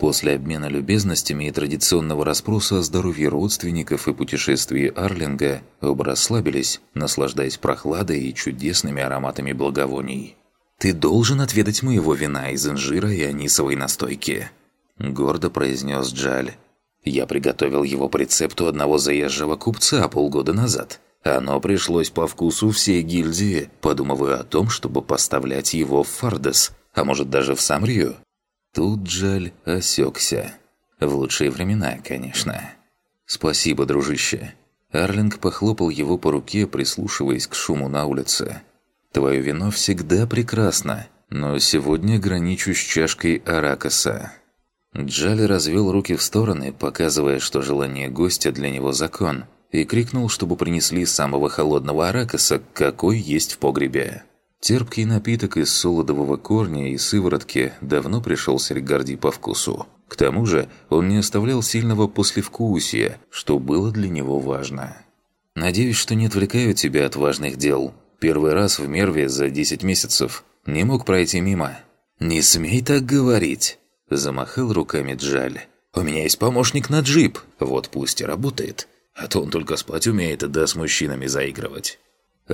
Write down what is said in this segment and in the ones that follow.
После обмена любезностями и традиционного расспроса о здоровье родственников и путешествии Арлинга оба расслабились, наслаждаясь прохладой и чудесными ароматами благовоний. «Ты должен отведать моего вина из инжира и анисовой настойки», – гордо произнес Джаль. «Я приготовил его по рецепту одного заезжего купца полгода назад. Оно пришлось по вкусу всей гильдии, подумывая о том, чтобы поставлять его в Фардес, а может даже в Самрию. Тут Джаль осекся. В лучшие времена, конечно. «Спасибо, дружище». Арлинг похлопал его по руке, прислушиваясь к шуму на улице. «Твое вино всегда прекрасно, но сегодня граничу с чашкой аракаса». Джали развел руки в стороны, показывая, что желание гостя для него закон, и крикнул, чтобы принесли самого холодного аракаса, какой есть в погребе. Терпкий напиток из солодового корня и сыворотки давно пришел Серегарди по вкусу. К тому же он не оставлял сильного послевкусия, что было для него важно. «Надеюсь, что не отвлекаю тебя от важных дел. Первый раз в Мерве за 10 месяцев. Не мог пройти мимо». «Не смей так говорить!» Замахал руками Джаль. «У меня есть помощник на джип. Вот пусть и работает. А то он только спать умеет, да с мужчинами заигрывать».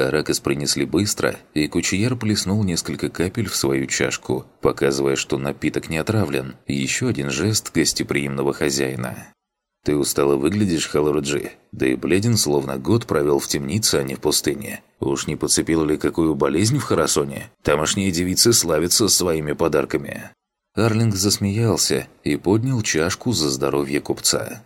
Аракас принесли быстро, и кучияр плеснул несколько капель в свою чашку, показывая, что напиток не отравлен. Еще один жест гостеприимного хозяина. «Ты устало выглядишь, Халаруджи, да и бледен, словно год провел в темнице, а не в пустыне. Уж не подцепил ли какую болезнь в Харасоне? Тамошние девицы славятся своими подарками». Арлинг засмеялся и поднял чашку за здоровье купца.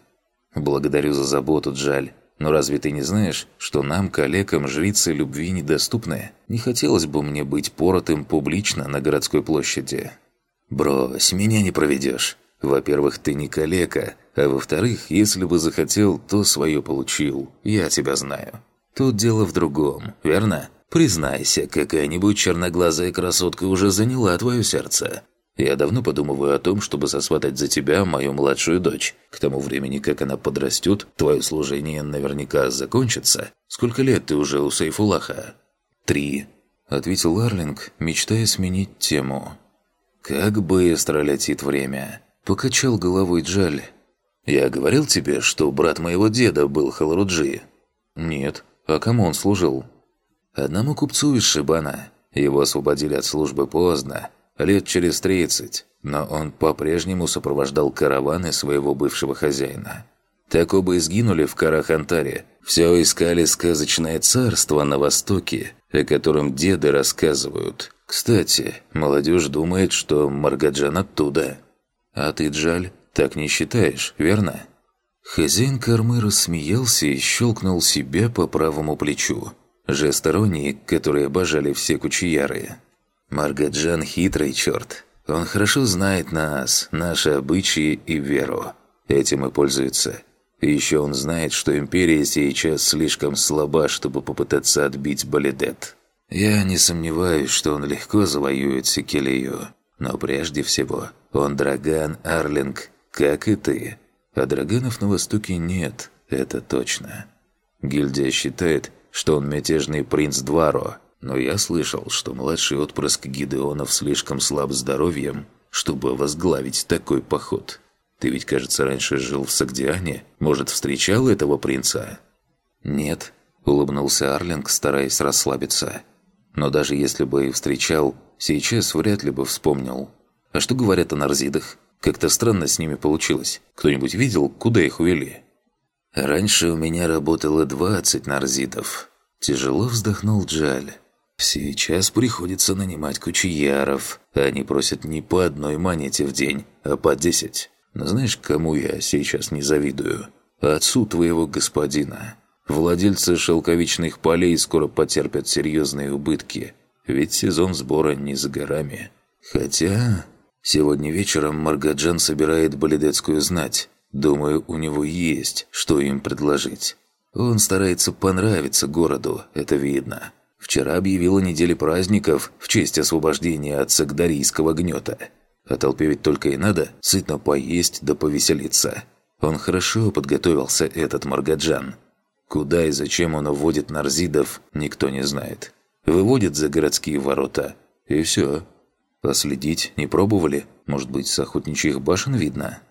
«Благодарю за заботу, Джаль. Но разве ты не знаешь, что нам, коллегам, жрицы любви недоступны? Не хотелось бы мне быть поротым публично на городской площади. Брось, меня не проведешь. Во-первых, ты не калека, а во-вторых, если бы захотел, то свое получил. Я тебя знаю. Тут дело в другом, верно? Признайся, какая-нибудь черноглазая красотка уже заняла твое сердце. Я давно подумываю о том, чтобы сосватать за тебя мою младшую дочь. К тому времени, как она подрастет, твое служение наверняка закончится. Сколько лет ты уже у Сейфулаха?» «Три», — ответил Ларлинг, мечтая сменить тему. «Как быстро летит время!» — покачал головой Джаль. «Я говорил тебе, что брат моего деда был Халруджи?» «Нет. А кому он служил?» «Одному купцу из Шибана. Его освободили от службы поздно, лет через 30, но он по-прежнему сопровождал караваны своего бывшего хозяина. Так оба и сгинули в Карахантаре. Все искали сказочное царство на востоке, о котором деды рассказывают. Кстати, молодежь думает, что Маргаджан оттуда. А ты, Джаль, так не считаешь, верно? Хозяин кормы рассмеялся и щелкнул себя по правому плечу. Жест который обожали все кучияры. Маргаджан хитрый черт. Он хорошо знает нас, наши обычаи и веру. Этим и пользуется. И еще он знает, что Империя сейчас слишком слаба, чтобы попытаться отбить Балидет. Я не сомневаюсь, что он легко завоюет Секелию. Но прежде всего, он Драган Арлинг, как и ты. А Драганов на Востоке нет, это точно. Гильдия считает, что он мятежный принц Дваро – но я слышал, что младший отпрыск Гидеонов слишком слаб здоровьем, чтобы возглавить такой поход. Ты ведь, кажется, раньше жил в Сагдиане. Может, встречал этого принца?» «Нет», — улыбнулся Арлинг, стараясь расслабиться. «Но даже если бы и встречал, сейчас вряд ли бы вспомнил. А что говорят о нарзидах? Как-то странно с ними получилось. Кто-нибудь видел, куда их увели?» «Раньше у меня работало двадцать нарзидов». Тяжело вздохнул Джаль. Сейчас приходится нанимать кучияров. Они просят не по одной монете в день, а по десять. Но знаешь, кому я сейчас не завидую? Отцу твоего господина. Владельцы шелковичных полей скоро потерпят серьезные убытки, ведь сезон сбора не за горами. Хотя... Сегодня вечером Маргаджан собирает болидетскую знать. Думаю, у него есть, что им предложить. Он старается понравиться городу, это видно. Вчера объявила недели праздников в честь освобождения от сагдарийского гнета. А толпе ведь только и надо сытно поесть да повеселиться. Он хорошо подготовился, этот Маргаджан. Куда и зачем он уводит нарзидов, никто не знает. Выводит за городские ворота, и все. Последить не пробовали? Может быть, с охотничьих башен видно?»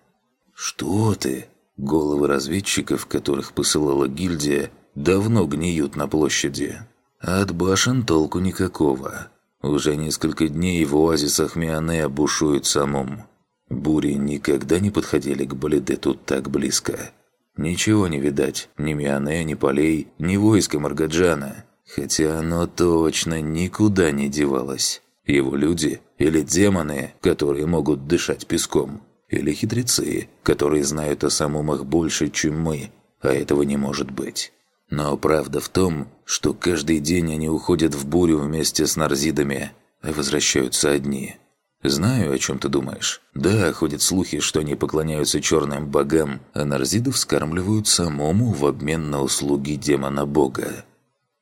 «Что ты?» Головы разведчиков, которых посылала гильдия, давно гниют на площади. От башен толку никакого. Уже несколько дней в оазисах Миане бушует самум. Бури никогда не подходили к Балидету так близко. Ничего не видать, ни Миане, ни полей, ни войска Маргаджана. Хотя оно точно никуда не девалось. Его люди или демоны, которые могут дышать песком, или хитрецы, которые знают о самумах больше, чем мы, а этого не может быть. Но правда в том, что каждый день они уходят в бурю вместе с нарзидами, а возвращаются одни. Знаю, о чем ты думаешь. Да, ходят слухи, что они поклоняются черным богам, а нарзидов скармливают самому в обмен на услуги демона-бога.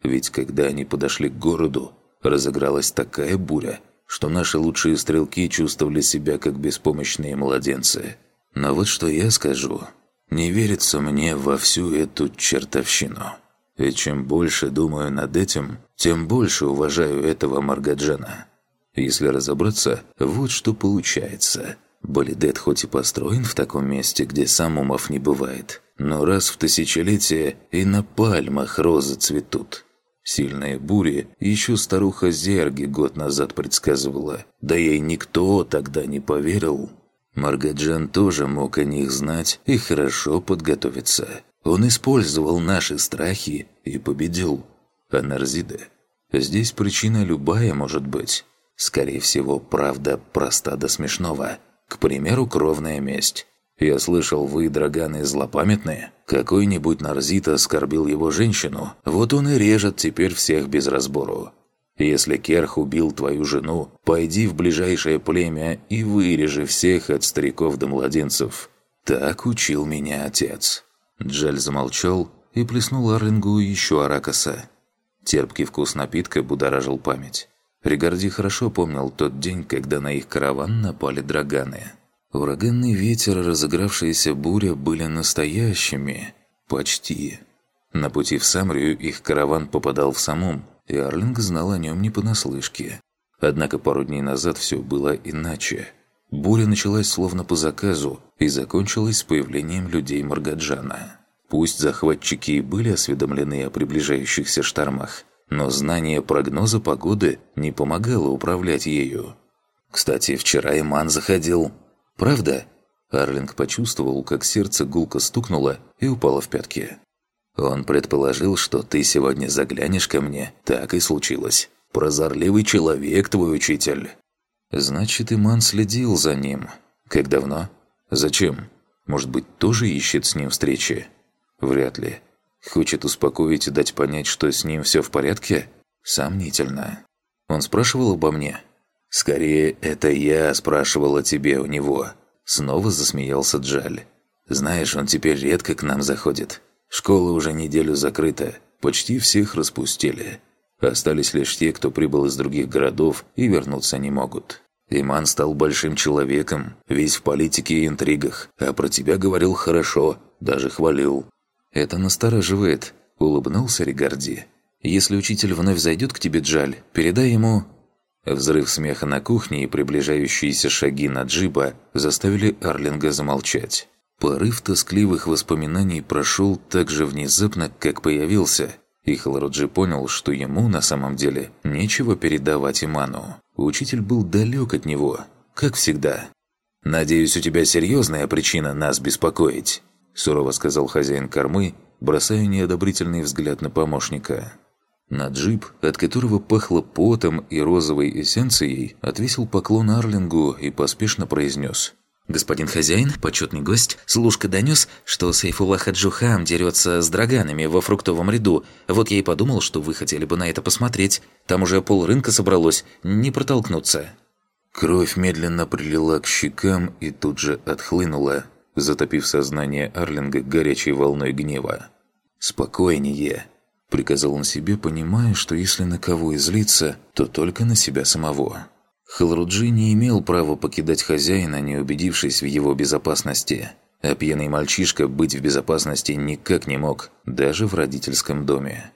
Ведь когда они подошли к городу, разыгралась такая буря, что наши лучшие стрелки чувствовали себя как беспомощные младенцы. Но вот что я скажу. Не верится мне во всю эту чертовщину. И чем больше думаю над этим, тем больше уважаю этого Маргаджана. Если разобраться, вот что получается. Болидет хоть и построен в таком месте, где самумов не бывает, но раз в тысячелетие и на пальмах розы цветут. Сильные бури еще старуха Зерги год назад предсказывала, да ей никто тогда не поверил. Маргаджан тоже мог о них знать и хорошо подготовиться. Он использовал наши страхи и победил. А Нарзиде? Здесь причина любая может быть. Скорее всего, правда проста до смешного. К примеру, кровная месть. Я слышал, вы, драганы, злопамятные. Какой-нибудь Нарзит оскорбил его женщину, вот он и режет теперь всех без разбору. Если Керх убил твою жену, пойди в ближайшее племя и вырежи всех от стариков до младенцев. Так учил меня отец». Джаль замолчал и плеснул Арлингу еще аракаса. Терпкий вкус напитка будоражил память. Ригарди хорошо помнил тот день, когда на их караван напали драганы. Ураганный ветер и разыгравшаяся буря были настоящими. Почти. На пути в Самрию их караван попадал в самум, и Арлинг знал о нем не понаслышке. Однако пару дней назад все было иначе. Буря началась словно по заказу и закончилась с появлением людей Маргаджана. Пусть захватчики и были осведомлены о приближающихся штормах, но знание прогноза погоды не помогало управлять ею. Кстати, вчера Иман заходил «Правда?» Арлинг почувствовал, как сердце гулко стукнуло и упало в пятки. «Он предположил, что ты сегодня заглянешь ко мне. Так и случилось. Прозорливый человек твой учитель». «Значит, Иман следил за ним. Как давно? Зачем? Может быть, тоже ищет с ним встречи?» «Вряд ли. Хочет успокоить и дать понять, что с ним все в порядке? Сомнительно. Он спрашивал обо мне?» «Скорее, это я спрашивал о тебе у него». Снова засмеялся Джаль. «Знаешь, он теперь редко к нам заходит. Школа уже неделю закрыта. Почти всех распустили. Остались лишь те, кто прибыл из других городов и вернуться не могут. Иман стал большим человеком, весь в политике и интригах, а про тебя говорил хорошо, даже хвалил». «Это настораживает», — улыбнулся Ригарди. «Если учитель вновь зайдет к тебе, Джаль, передай ему, Взрыв смеха на кухне и приближающиеся шаги на джиба заставили Арлинга замолчать. Порыв тоскливых воспоминаний прошел так же внезапно, как появился, и Халруджи понял, что ему на самом деле нечего передавать Иману. Учитель был далек от него, как всегда. «Надеюсь, у тебя серьезная причина нас беспокоить», сурово сказал хозяин кормы, бросая неодобрительный взгляд на помощника. На джип, от которого пахло потом и розовой эссенцией, отвесил поклон Арлингу и поспешно произнес. «Господин хозяин, почетный гость, служка донес, что Сейфулlah Хаджухам дерется с драганами во фруктовом ряду. Вот я и подумал, что вы хотели бы на это посмотреть. Там уже пол рынка собралось, не протолкнуться». Кровь медленно прилила к щекам и тут же отхлынула, затопив сознание Арлинга горячей волной гнева. «Спокойнее», – приказал он себе, понимая, что если на кого и злиться, то только на себя самого. Халруджи не имел права покидать хозяина, не убедившись в его безопасности. А пьяный мальчишка быть в безопасности никак не мог, даже в родительском доме.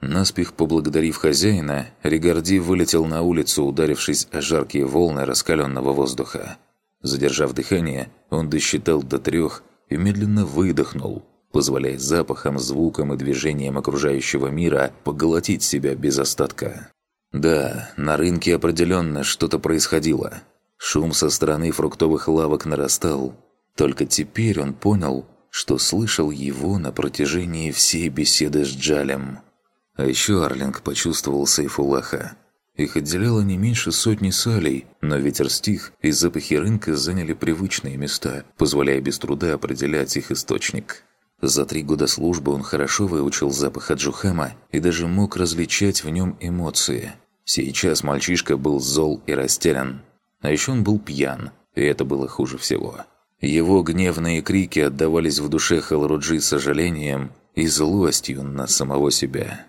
Наспех поблагодарив хозяина, Ригарди вылетел на улицу, ударившись о жаркие волны раскаленного воздуха. Задержав дыхание, он досчитал до трех и медленно выдохнул, позволяя запахам, звукам и движениям окружающего мира поглотить себя без остатка. Да, на рынке определенно что-то происходило. Шум со стороны фруктовых лавок нарастал. Только теперь он понял, что слышал его на протяжении всей беседы с Джалем. А еще Арлинг почувствовал Сейфулаха. Их отделяло не меньше сотни салей, но ветер стих, и запахи рынка заняли привычные места, позволяя без труда определять их источник. За три года службы он хорошо выучил запах Аджухама и даже мог различать в нем эмоции. Сейчас мальчишка был зол и растерян. А еще он был пьян, и это было хуже всего. Его гневные крики отдавались в душе Халруджи сожалением и злостью на самого себя.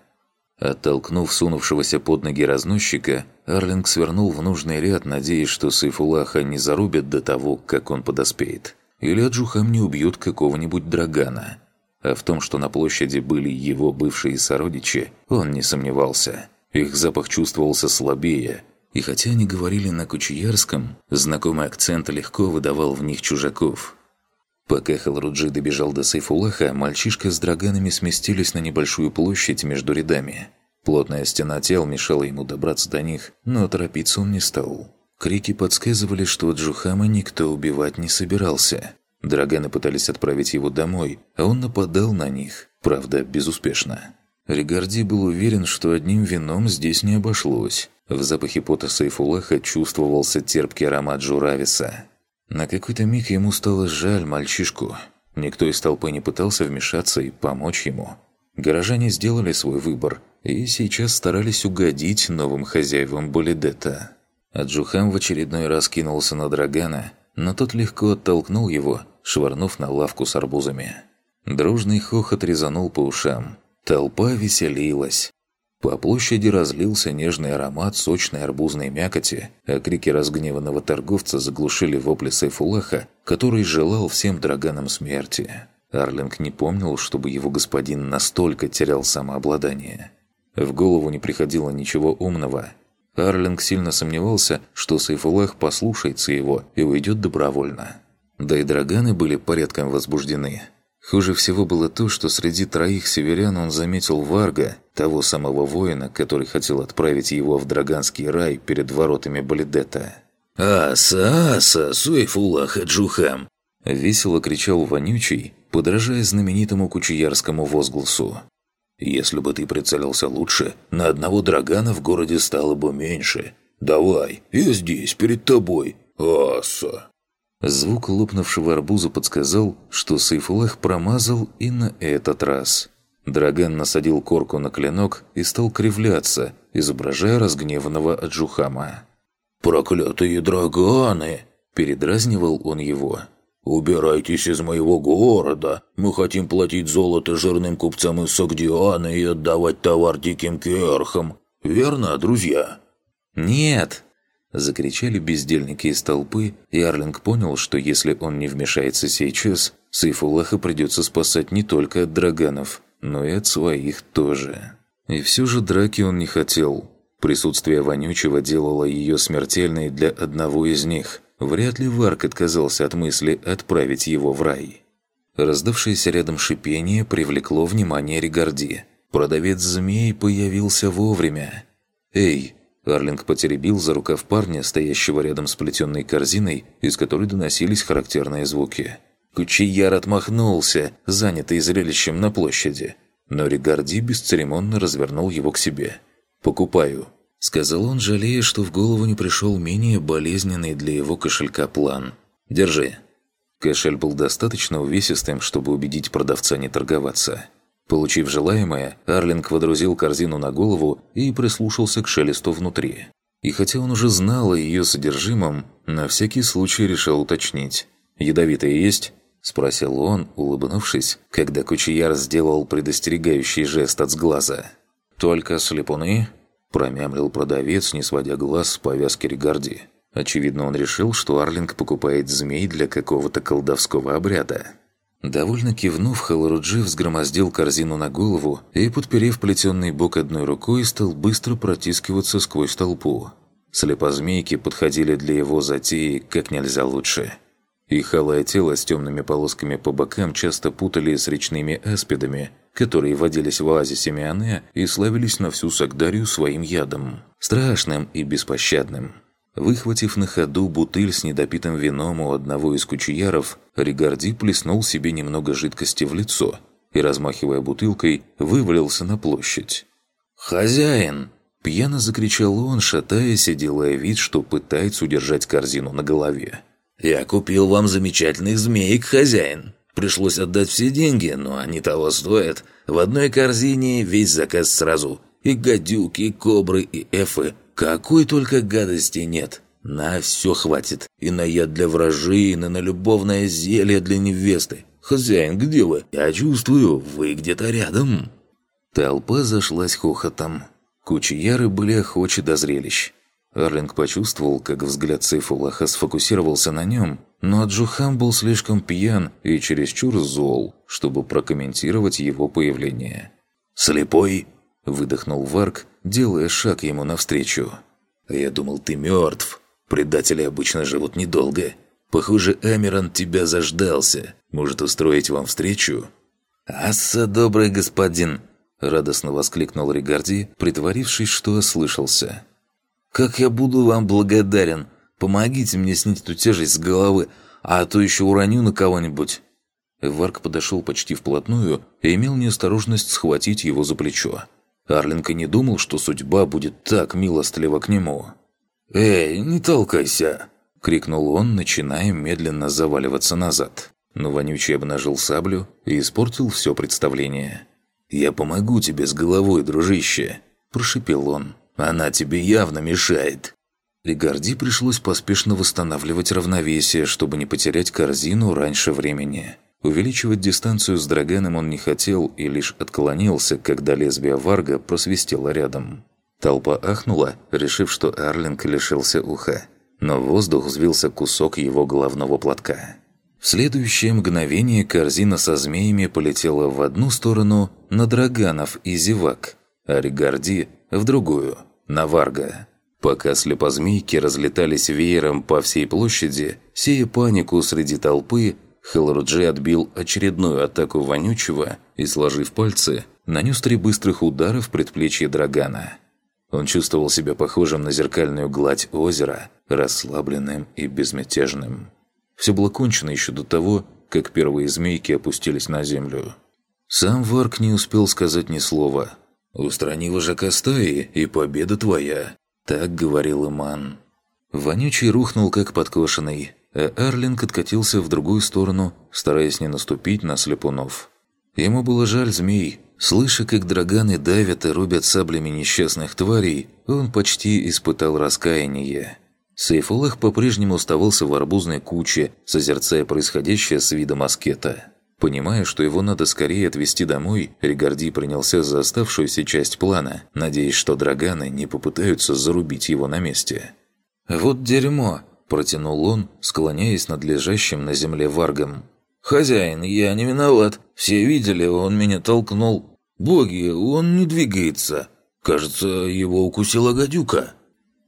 Оттолкнув сунувшегося под ноги разносчика, Арлинг свернул в нужный ряд, надеясь, что Сайфулаха не зарубят до того, как он подоспеет. Или Аджухам не убьют какого-нибудь драгана. А в том, что на площади были его бывшие сородичи, он не сомневался. Их запах чувствовался слабее, и хотя они говорили на кучиярском, знакомый акцент легко выдавал в них чужаков. Пока Халруджи добежал до Сайфулаха, мальчишка с драганами сместились на небольшую площадь между рядами. Плотная стена тел мешала ему добраться до них, но торопиться он не стал. Крики подсказывали, что Джухама никто убивать не собирался. Драганы пытались отправить его домой, а он нападал на них, правда, безуспешно. Ригарди был уверен, что одним вином здесь не обошлось. В запахе пота Сайфулаха чувствовался терпкий аромат Журависа. На какой-то миг ему стало жаль мальчишку. Никто из толпы не пытался вмешаться и помочь ему. Горожане сделали свой выбор и сейчас старались угодить новым хозяевам Болидета. Аджухам в очередной раз кинулся на Драгана, но тот легко оттолкнул его, швырнув на лавку с арбузами. Дружный хохот резанул по ушам. Толпа веселилась. По площади разлился нежный аромат сочной арбузной мякоти, а крики разгневанного торговца заглушили вопли Сайфулаха, который желал всем драганам смерти. Арлинг не помнил, чтобы его господин настолько терял самообладание. В голову не приходило ничего умного. Арлинг сильно сомневался, что Сайфулах послушается его и уйдет добровольно. Да и драганы были порядком возбуждены – Хуже всего было то, что среди троих северян он заметил Варга, того самого воина, который хотел отправить его в Драганский рай перед воротами Балидета. «Аса, аса, суэфулах, джухам!» Весело кричал Вонючий, подражая знаменитому кучиярскому возгласу. «Если бы ты прицелился лучше, на одного драгана в городе стало бы меньше. Давай, я здесь, перед тобой. Аса!» Звук лопнувшего арбуза подсказал, что Сайфулах промазал и на этот раз. Драган насадил корку на клинок и стал кривляться, изображая разгневанного Аджухама. «Проклятые драганы!» – передразнивал он его. «Убирайтесь из моего города! Мы хотим платить золото жирным купцам из Сагдиана и отдавать товар диким керхам. Верно, друзья?» «Нет!» Закричали бездельники из толпы, и Арлинг понял, что если он не вмешается сейчас, Сейфулаха придется спасать не только от драганов, но и от своих тоже. И все же драки он не хотел. Присутствие Вонючего делало ее смертельной для одного из них. Вряд ли Варк отказался от мысли отправить его в рай. Раздавшееся рядом шипение привлекло внимание Ригарди. Продавец змей появился вовремя. «Эй, Арлинг потеребил за рукав парня, стоящего рядом с плетенной корзиной, из которой доносились характерные звуки. Кучияр отмахнулся, занятый зрелищем на площади. Но Ригарди бесцеремонно развернул его к себе. «Покупаю», — сказал он, жалея, что в голову не пришел менее болезненный для его кошелька план. «Держи». Кошель был достаточно увесистым, чтобы убедить продавца не торговаться. Получив желаемое, Арлинг водрузил корзину на голову и прислушался к шелесту внутри. И хотя он уже знал о ее содержимом, на всякий случай решил уточнить. «Ядовитые есть?» – спросил он, улыбнувшись, когда Кучияр сделал предостерегающий жест от сглаза. «Только слепуны?» – промямлил продавец, не сводя глаз с повязки Регарди. Очевидно, он решил, что Арлинг покупает змей для какого-то колдовского обряда. Довольно кивнув, Халаруджи взгромоздил корзину на голову и, подперев плетенный бок одной рукой, стал быстро протискиваться сквозь толпу. Слепозмейки подходили для его затеи как нельзя лучше. Их алое тело с темными полосками по бокам часто путали с речными аспидами, которые водились в оазисе Миане и славились на всю Сагдарию своим ядом. Страшным и беспощадным. Выхватив на ходу бутыль с недопитым вином у одного из кучияров, Ригарди плеснул себе немного жидкости в лицо и, размахивая бутылкой, вывалился на площадь. «Хозяин!» – пьяно закричал он, шатаясь и делая вид, что пытается удержать корзину на голове. «Я купил вам замечательных змеек, хозяин!» Пришлось отдать все деньги, но они того стоят. В одной корзине весь заказ сразу. И гадюки, и кобры, и эфы. Какой только гадости нет. На все хватит. И на яд для вражин, и на любовное зелье для невесты. Хозяин, где вы? Я чувствую, вы где-то рядом. Толпа зашлась хохотом. Кучияры были охочи до зрелищ. Арлинг почувствовал, как взгляд Сейфулаха сфокусировался на нем, но Джухам был слишком пьян и чересчур зол, чтобы прокомментировать его появление. «Слепой?» – выдохнул Варк, делая шаг ему навстречу. «Я думал, ты мертв. Предатели обычно живут недолго. Похоже, Эмерон тебя заждался. Может устроить вам встречу?» «Асса, добрый господин!» – радостно воскликнул Ригарди, притворившись, что ослышался. «Как я буду вам благодарен! Помогите мне снять эту тяжесть с головы, а то еще уроню на кого-нибудь!» Варк подошел почти вплотную и имел неосторожность схватить его за плечо. Арлинка не думал, что судьба будет так милостлива к нему. «Эй, не толкайся!» – крикнул он, начиная медленно заваливаться назад. Но вонючий обнажил саблю и испортил все представление. «Я помогу тебе с головой, дружище!» – прошипел он. Она тебе явно мешает». Ригарди пришлось поспешно восстанавливать равновесие, чтобы не потерять корзину раньше времени. Увеличивать дистанцию с Драганом он не хотел и лишь отклонился, когда лезвие Варга просвистело рядом. Толпа ахнула, решив, что Арлинг лишился уха. Но в воздух взвился кусок его головного платка. В следующее мгновение корзина со змеями полетела в одну сторону на Драганов и Зевак, а Ригарди – в другую – на Варга. Пока слепозмейки разлетались веером по всей площади, сея панику среди толпы, Хелруджи отбил очередную атаку вонючего и, сложив пальцы, нанес три быстрых удара в предплечье Драгана. Он чувствовал себя похожим на зеркальную гладь озера, расслабленным и безмятежным. Все было кончено еще до того, как первые змейки опустились на землю. Сам Варк не успел сказать ни слова – «Устрани вожака стаи, и победа твоя», – так говорил Иман. Вонючий рухнул как подкошенный, а Арлинг откатился в другую сторону, стараясь не наступить на слепунов. Ему было жаль змей. Слыша, как драганы давят и рубят саблями несчастных тварей, он почти испытал раскаяние. Сейфулах по-прежнему оставался в арбузной куче, созерцая происходящее с видом аскета. Понимая, что его надо скорее отвезти домой, Ригарди принялся за оставшуюся часть плана, надеясь, что драганы не попытаются зарубить его на месте. «Вот дерьмо!» – протянул он, склоняясь над лежащим на земле варгом. «Хозяин, я не виноват. Все видели, он меня толкнул. Боги, он не двигается. Кажется, его укусила гадюка».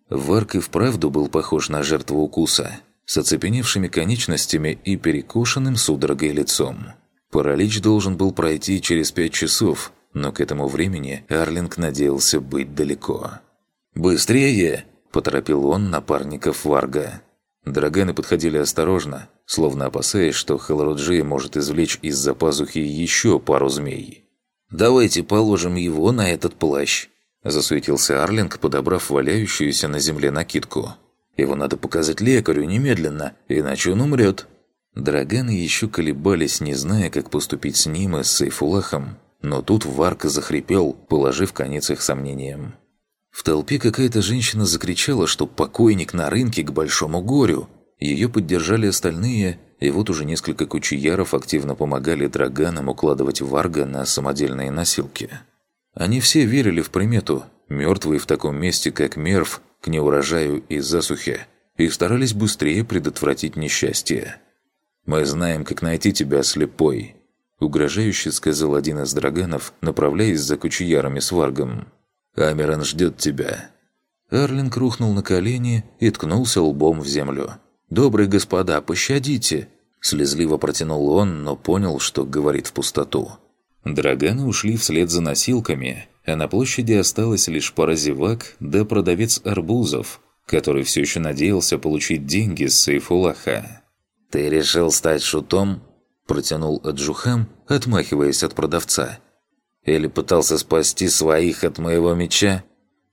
Варк и вправду был похож на жертву укуса, с оцепеневшими конечностями и перекошенным судорогой лицом. Паралич должен был пройти через пять часов, но к этому времени Арлинг надеялся быть далеко. «Быстрее!» – поторопил он напарников Варга. Драганы подходили осторожно, словно опасаясь, что Халруджи может извлечь из-за пазухи еще пару змей. «Давайте положим его на этот плащ», – засуетился Арлинг, подобрав валяющуюся на земле накидку. «Его надо показать лекарю немедленно, иначе он умрет». Драганы еще колебались, не зная, как поступить с ним и с Сейфулахом, но тут Варка захрипел, положив конец их сомнениям. В толпе какая-то женщина закричала, что покойник на рынке к большому горю. Ее поддержали остальные, и вот уже несколько кучияров активно помогали драганам укладывать Варга на самодельные носилки. Они все верили в примету «мертвый в таком месте, как Мерв, к неурожаю и засухе», и старались быстрее предотвратить несчастье. Мы знаем, как найти тебя, слепой!» Угрожающе сказал один из драганов, направляясь за кучиярами с Варгом. «Амерон ждет тебя!» Арлинг рухнул на колени и ткнулся лбом в землю. «Добрые господа, пощадите!» Слезливо протянул он, но понял, что говорит в пустоту. Драганы ушли вслед за носилками, а на площади осталось лишь пара зевак да продавец арбузов, который все еще надеялся получить деньги с Сейфулаха. «Ты решил стать шутом?» – протянул Аджухам, отмахиваясь от продавца. «Или пытался спасти своих от моего меча?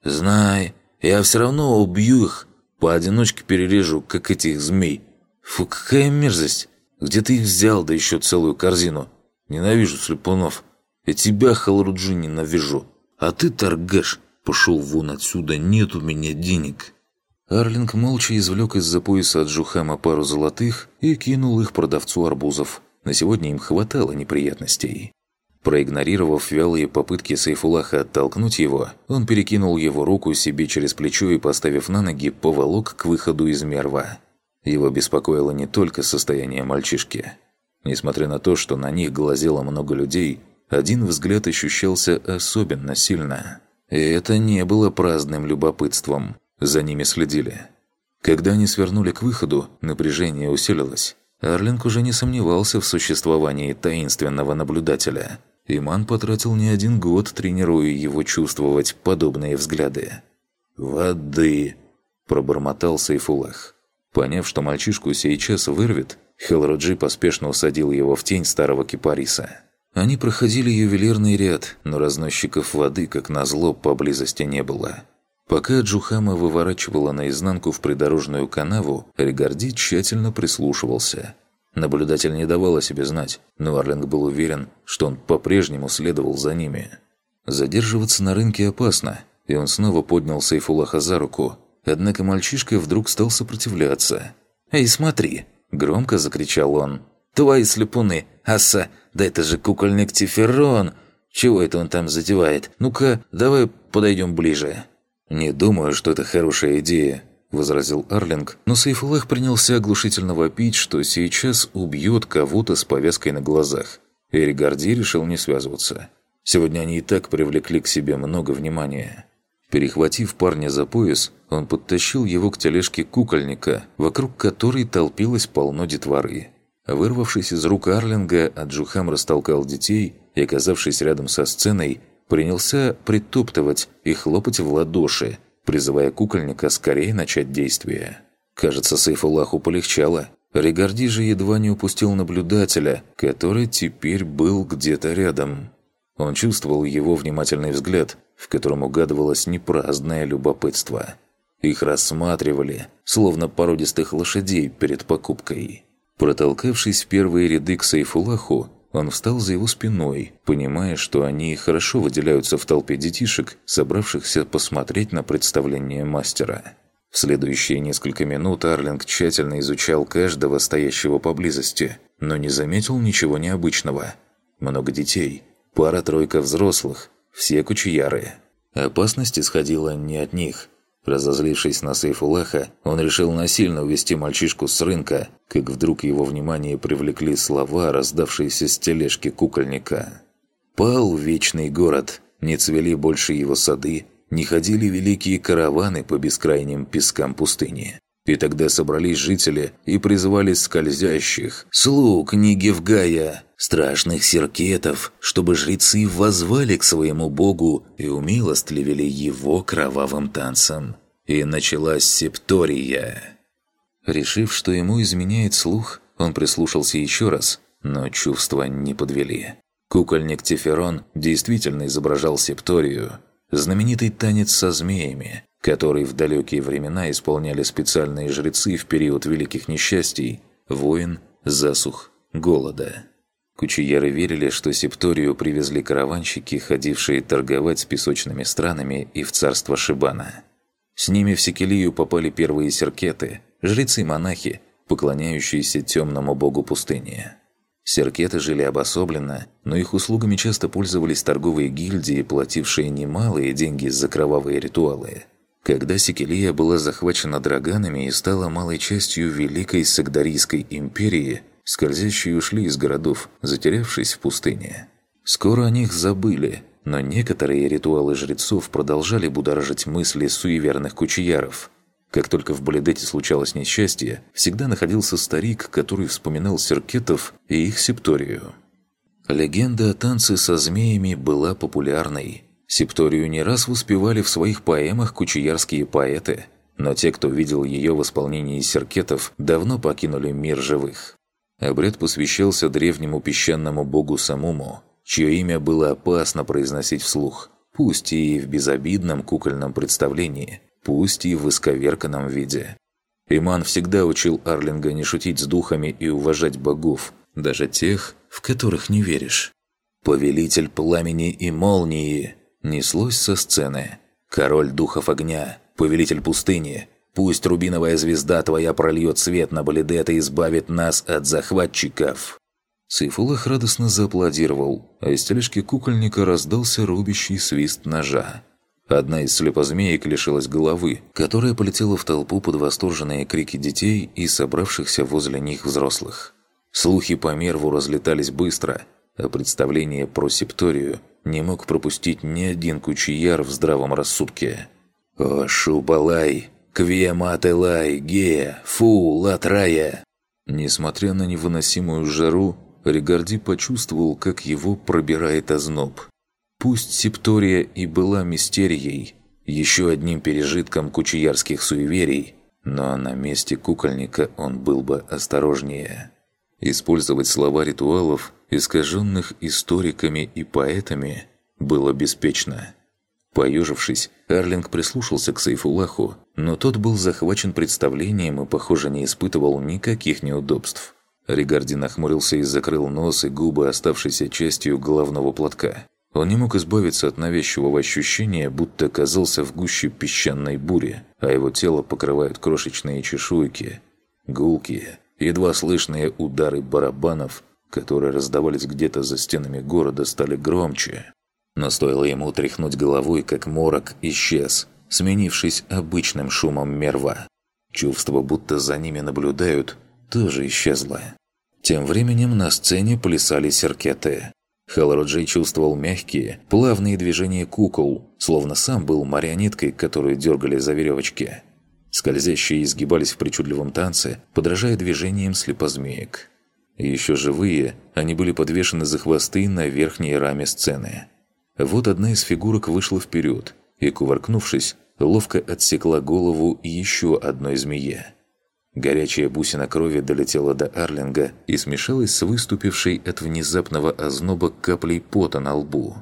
Знай, я все равно убью их, поодиночке перережу, как этих змей. Фу, какая мерзость! Где ты их взял, да еще целую корзину? Ненавижу слепунов. И тебя, Халруджи, ненавижу. А ты, торгаш, пошел вон отсюда, нет у меня денег». Арлинг молча извлек из-за пояса от Джухама пару золотых и кинул их продавцу арбузов. На сегодня им хватало неприятностей. Проигнорировав вялые попытки Сайфулаха оттолкнуть его, он перекинул его руку себе через плечо и, поставив на ноги, поволок к выходу из мерва. Его беспокоило не только состояние мальчишки. Несмотря на то, что на них глазело много людей, один взгляд ощущался особенно сильно. И это не было праздным любопытством – за ними следили. Когда они свернули к выходу, напряжение усилилось. Арлинг уже не сомневался в существовании таинственного наблюдателя. Иман потратил не один год, тренируя его чувствовать подобные взгляды. «Воды!» – пробормотал Сайфулах. Поняв, что мальчишку сейчас вырвет, Хелроджи поспешно усадил его в тень старого кипариса. Они проходили ювелирный ряд, но разносчиков воды, как назло, поблизости не было. Пока Джухама выворачивала наизнанку в придорожную канаву, Ригарди тщательно прислушивался. Наблюдатель не давал о себе знать, но Арлинг был уверен, что он по-прежнему следовал за ними. Задерживаться на рынке опасно, и он снова поднял Сейфулаха за руку. Однако мальчишка вдруг стал сопротивляться. «Эй, смотри!» – громко закричал он. «Твои слепуны! Аса! Да это же кукольник Тиферон! Чего это он там затевает? Ну-ка, давай подойдем ближе!» «Не думаю, что это хорошая идея», – возразил Арлинг, но Сейфулах принялся оглушительно вопить, что сейчас убьет кого-то с повязкой на глазах. Эригарди решил не связываться. Сегодня они и так привлекли к себе много внимания. Перехватив парня за пояс, он подтащил его к тележке кукольника, вокруг которой толпилось полно детворы. Вырвавшись из рук Арлинга, Аджухам растолкал детей и, оказавшись рядом со сценой, принялся притоптывать и хлопать в ладоши, призывая кукольника скорее начать действие. Кажется, Сайфулаху полегчало. Ригарди же едва не упустил наблюдателя, который теперь был где-то рядом. Он чувствовал его внимательный взгляд, в котором угадывалось непраздное любопытство. Их рассматривали, словно породистых лошадей перед покупкой. Протолкавшись в первые ряды к Сайфулаху, он встал за его спиной, понимая, что они хорошо выделяются в толпе детишек, собравшихся посмотреть на представление мастера. В следующие несколько минут Арлинг тщательно изучал каждого стоящего поблизости, но не заметил ничего необычного. Много детей, пара-тройка взрослых, все кучияры. Опасность исходила не от них – Разозлившись на Сейфулаха, он решил насильно увести мальчишку с рынка, как вдруг его внимание привлекли слова, раздавшиеся с тележки кукольника. «Пал вечный город, не цвели больше его сады, не ходили великие караваны по бескрайним пескам пустыни. И тогда собрались жители и призвали скользящих, слуг Нигевгая, страшных серкетов, чтобы жрецы возвали к своему богу и умилостливили его кровавым танцем. И началась септория. Решив, что ему изменяет слух, он прислушался еще раз, но чувства не подвели. Кукольник Тиферон действительно изображал септорию, знаменитый танец со змеями, который в далекие времена исполняли специальные жрецы в период великих несчастий, войн, засух, голода. Кучиеры верили, что Септорию привезли караванщики, ходившие торговать с песочными странами и в царство Шибана. С ними в Секелию попали первые серкеты, жрецы-монахи, поклоняющиеся темному богу пустыни. Серкеты жили обособленно, но их услугами часто пользовались торговые гильдии, платившие немалые деньги за кровавые ритуалы – когда Секелия была захвачена драганами и стала малой частью Великой Сагдарийской империи, Скользящие ушли из городов, затерявшись в пустыне. Скоро о них забыли, но некоторые ритуалы жрецов продолжали будоражить мысли суеверных кучияров. Как только в Балидете случалось несчастье, всегда находился старик, который вспоминал серкетов и их септорию. Легенда о танце со змеями была популярной. Септорию не раз воспевали в своих поэмах кучиярские поэты, но те, кто видел ее в исполнении серкетов, давно покинули мир живых. Обряд посвящался древнему песчаному богу Самуму, чье имя было опасно произносить вслух, пусть и в безобидном кукольном представлении, пусть и в исковерканном виде. Иман всегда учил Арлинга не шутить с духами и уважать богов, даже тех, в которых не веришь. «Повелитель пламени и молнии» неслось со сцены. «Король духов огня, повелитель пустыни, пусть рубиновая звезда твоя прольет свет на Балидет и избавит нас от захватчиков». Сейфулах радостно зааплодировал, а из тележки кукольника раздался рубящий свист ножа. Одна из слепозмеек лишилась головы, которая полетела в толпу под восторженные крики детей и собравшихся возле них взрослых. Слухи по Мерву разлетались быстро, а представление про септорию не мог пропустить ни один кучияр в здравом рассудке. «О, Шубалай! Квемателай! Гея! Фу! Латрая!» Несмотря на невыносимую жару, Ригарди почувствовал, как его пробирает озноб. Пусть Септория и была мистерией, еще одним пережитком кучиярских суеверий, но на месте кукольника он был бы осторожнее. Использовать слова ритуалов, искаженных историками и поэтами, было беспечно. Поежившись, Арлинг прислушался к Сейфулаху, но тот был захвачен представлением и, похоже, не испытывал никаких неудобств. Ригарди нахмурился и закрыл нос и губы, оставшейся частью головного платка. Он не мог избавиться от навязчивого ощущения, будто оказался в гуще песчаной бури, а его тело покрывают крошечные чешуйки. Гулкие, Едва слышные удары барабанов, которые раздавались где-то за стенами города, стали громче. Но стоило ему тряхнуть головой, как морок исчез, сменившись обычным шумом мерва. Чувство, будто за ними наблюдают, тоже исчезло. Тем временем на сцене плясали серкеты. Халроджей чувствовал мягкие, плавные движения кукол, словно сам был марионеткой, которую дергали за веревочки. Скользящие изгибались в причудливом танце, подражая движениям слепозмеек. Еще живые, они были подвешены за хвосты на верхней раме сцены. Вот одна из фигурок вышла вперед и, кувыркнувшись, ловко отсекла голову еще одной змее. Горячая бусина крови долетела до Арлинга и смешалась с выступившей от внезапного озноба каплей пота на лбу.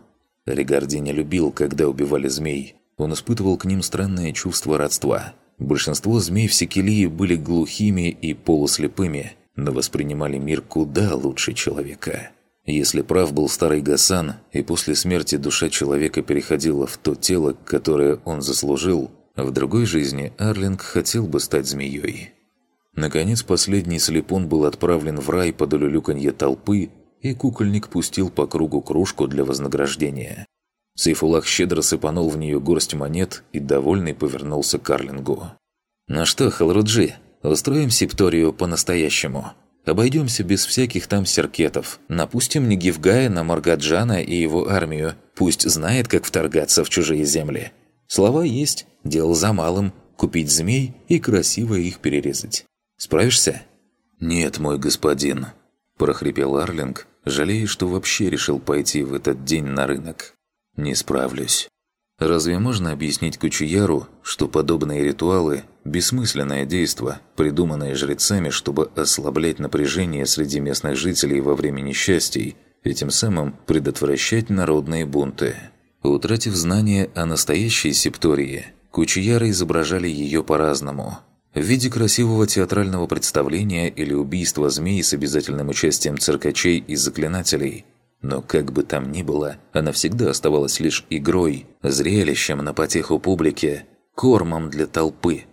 Ригарди не любил, когда убивали змей. Он испытывал к ним странное чувство родства – Большинство змей в Секелии были глухими и полуслепыми, но воспринимали мир куда лучше человека. Если прав был старый Гасан, и после смерти душа человека переходила в то тело, которое он заслужил, в другой жизни Арлинг хотел бы стать змеей. Наконец, последний слепун был отправлен в рай под улюлюканье толпы, и кукольник пустил по кругу кружку для вознаграждения. Сейфулах щедро сыпанул в нее горсть монет и, довольный, повернулся к Карлингу. «Ну что, Халруджи, устроим септорию по-настоящему. Обойдемся без всяких там серкетов. Напустим Нигивгая на Маргаджана и его армию. Пусть знает, как вторгаться в чужие земли. Слова есть, дело за малым – купить змей и красиво их перерезать. Справишься?» «Нет, мой господин», – прохрипел Арлинг, жалея, что вообще решил пойти в этот день на рынок. Не справлюсь. Разве можно объяснить Кучуяру, что подобные ритуалы – бессмысленное действо, придуманное жрецами, чтобы ослаблять напряжение среди местных жителей во время несчастий и тем самым предотвращать народные бунты? Утратив знания о настоящей септории, Кучуяры изображали ее по-разному – в виде красивого театрального представления или убийства змей с обязательным участием циркачей и заклинателей – но как бы там ни было, она всегда оставалась лишь игрой, зрелищем на потеху публике, кормом для толпы.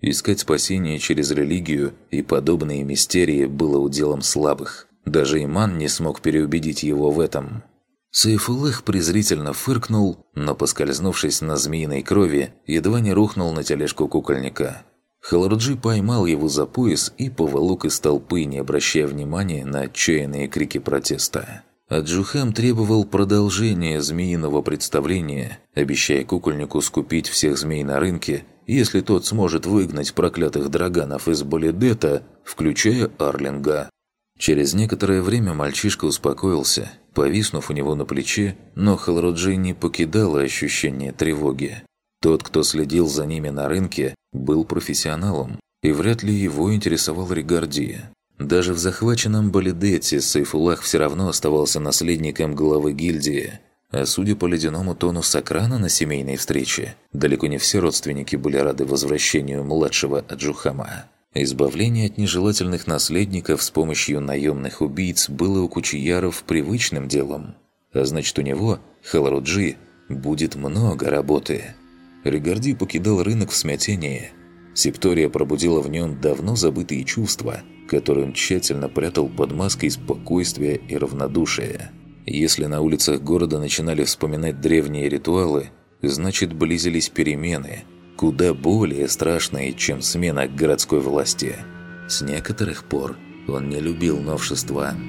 Искать спасение через религию и подобные мистерии было уделом слабых. Даже Иман не смог переубедить его в этом. Сейфулых презрительно фыркнул, но, поскользнувшись на змеиной крови, едва не рухнул на тележку кукольника. Халарджи поймал его за пояс и поволок из толпы, не обращая внимания на отчаянные крики протеста. А Джухам требовал продолжения змеиного представления, обещая кукольнику скупить всех змей на рынке, если тот сможет выгнать проклятых драганов из Болидета, включая Арлинга. Через некоторое время мальчишка успокоился, повиснув у него на плече, но Халроджи не покидало ощущение тревоги. Тот, кто следил за ними на рынке, был профессионалом, и вряд ли его интересовал Ригарди. Даже в захваченном Балидете Сайфулах все равно оставался наследником главы гильдии, а судя по ледяному тону Сакрана на семейной встрече, далеко не все родственники были рады возвращению младшего Аджухама. Избавление от нежелательных наследников с помощью наемных убийц было у Кучияров привычным делом. А значит, у него, Халаруджи, будет много работы. Ригарди покидал рынок в смятении. Септория пробудила в нем давно забытые чувства, которые он тщательно прятал под маской спокойствия и равнодушия. Если на улицах города начинали вспоминать древние ритуалы, значит близились перемены, куда более страшные, чем смена городской власти. С некоторых пор он не любил новшества –